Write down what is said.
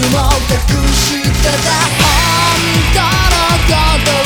つも隠してた。本当のこと。